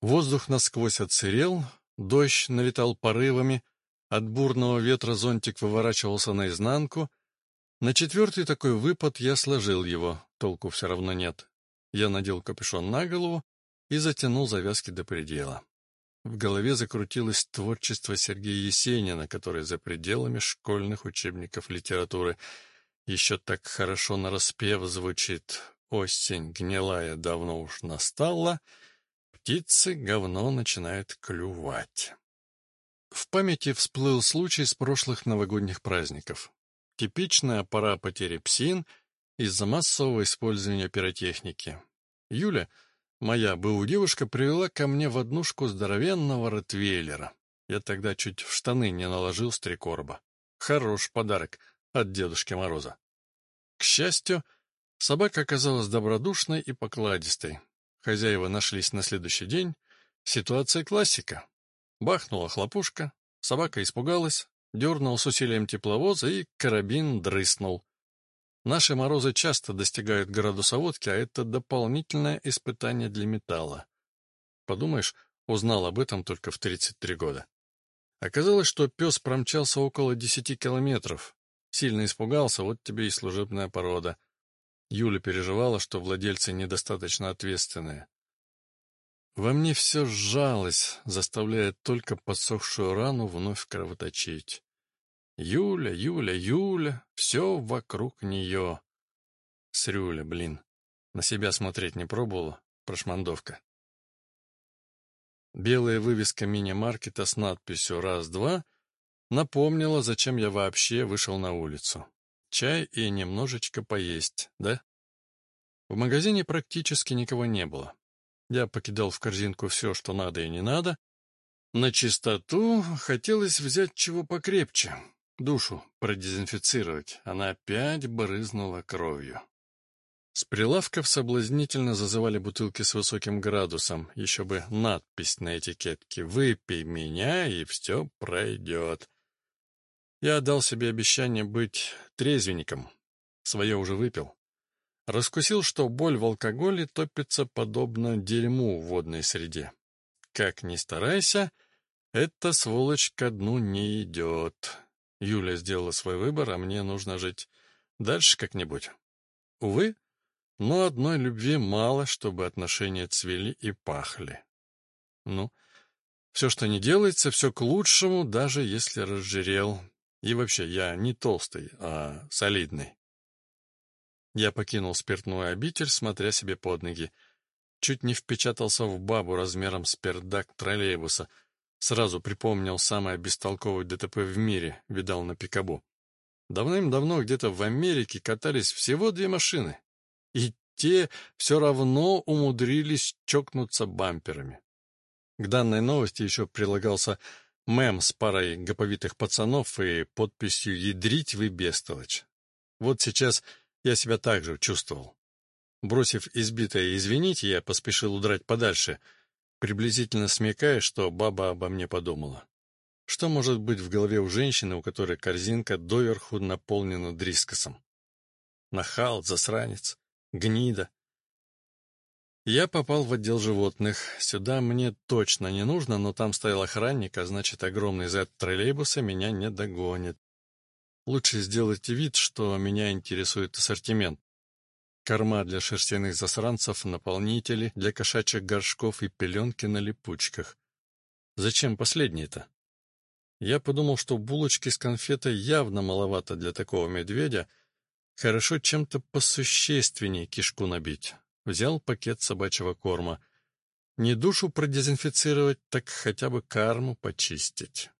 Воздух насквозь отсырел, дождь налетал порывами, от бурного ветра зонтик выворачивался наизнанку. На четвертый такой выпад я сложил его, толку все равно нет. Я надел капюшон на голову и затянул завязки до предела. В голове закрутилось творчество Сергея Есенина, который за пределами школьных учебников литературы еще так хорошо нараспев звучит «Осень гнилая давно уж настала», птицы говно начинают клювать. В памяти всплыл случай с прошлых новогодних праздников. Типичная пора потери псин из-за массового использования пиротехники. Юля, моя БУ девушка, привела ко мне в однушку здоровенного ротвейлера. Я тогда чуть в штаны не наложил с три корба. Хорош подарок от Дедушки Мороза. К счастью, собака оказалась добродушной и покладистой. Хозяева нашлись на следующий день. Ситуация классика. Бахнула хлопушка, собака испугалась, дернул с усилием тепловоза и карабин дрыснул. Наши морозы часто достигают градусоводки, а это дополнительное испытание для металла. Подумаешь, узнал об этом только в 33 года. Оказалось, что пес промчался около 10 километров. Сильно испугался, вот тебе и служебная порода. Юля переживала, что владельцы недостаточно ответственные. Во мне все сжалось, заставляя только подсохшую рану вновь кровоточить. Юля, Юля, Юля, все вокруг нее. Срюля, блин. На себя смотреть не пробовала, прошмандовка. Белая вывеска мини-маркета с надписью «Раз-два» напомнила, зачем я вообще вышел на улицу. Чай и немножечко поесть, да? В магазине практически никого не было. Я покидал в корзинку все, что надо и не надо. На чистоту хотелось взять чего покрепче. Душу продезинфицировать. Она опять брызнула кровью. С прилавков соблазнительно зазывали бутылки с высоким градусом, еще бы надпись на этикетке «Выпей меня, и все пройдет». Я дал себе обещание быть трезвенником. Свое уже выпил. Раскусил, что боль в алкоголе топится подобно дерьму в водной среде. Как ни старайся, эта сволочь ко дну не идет. Юля сделала свой выбор, а мне нужно жить дальше как-нибудь. Увы, но одной любви мало, чтобы отношения цвели и пахли. Ну, все, что не делается, все к лучшему, даже если разжирел. И вообще, я не толстый, а солидный. Я покинул спиртную обитель, смотря себе под ноги. Чуть не впечатался в бабу размером с пердак троллейбуса. Сразу припомнил самое бестолковое ДТП в мире, видал на Пикабу. Давным-давно где-то в Америке катались всего две машины. И те все равно умудрились чокнуться бамперами. К данной новости еще прилагался мем с парой гоповитых пацанов и подписью «Ядрить вы, бестолочь». Вот сейчас я себя так же чувствовал. Бросив избитое «извините», я поспешил удрать подальше, приблизительно смекая, что баба обо мне подумала. Что может быть в голове у женщины, у которой корзинка доверху наполнена дрискосом? Нахал, засранец, гнида. Я попал в отдел животных. Сюда мне точно не нужно, но там стоял охранник, а значит, огромный зад троллейбуса меня не догонит. Лучше сделать вид, что меня интересует ассортимент. Корма для шерстяных засранцев, наполнители для кошачьих горшков и пеленки на липучках. Зачем последние-то? Я подумал, что булочки с конфетой явно маловато для такого медведя. Хорошо чем-то посущественнее кишку набить. Взял пакет собачьего корма. Не душу продезинфицировать, так хотя бы карму почистить.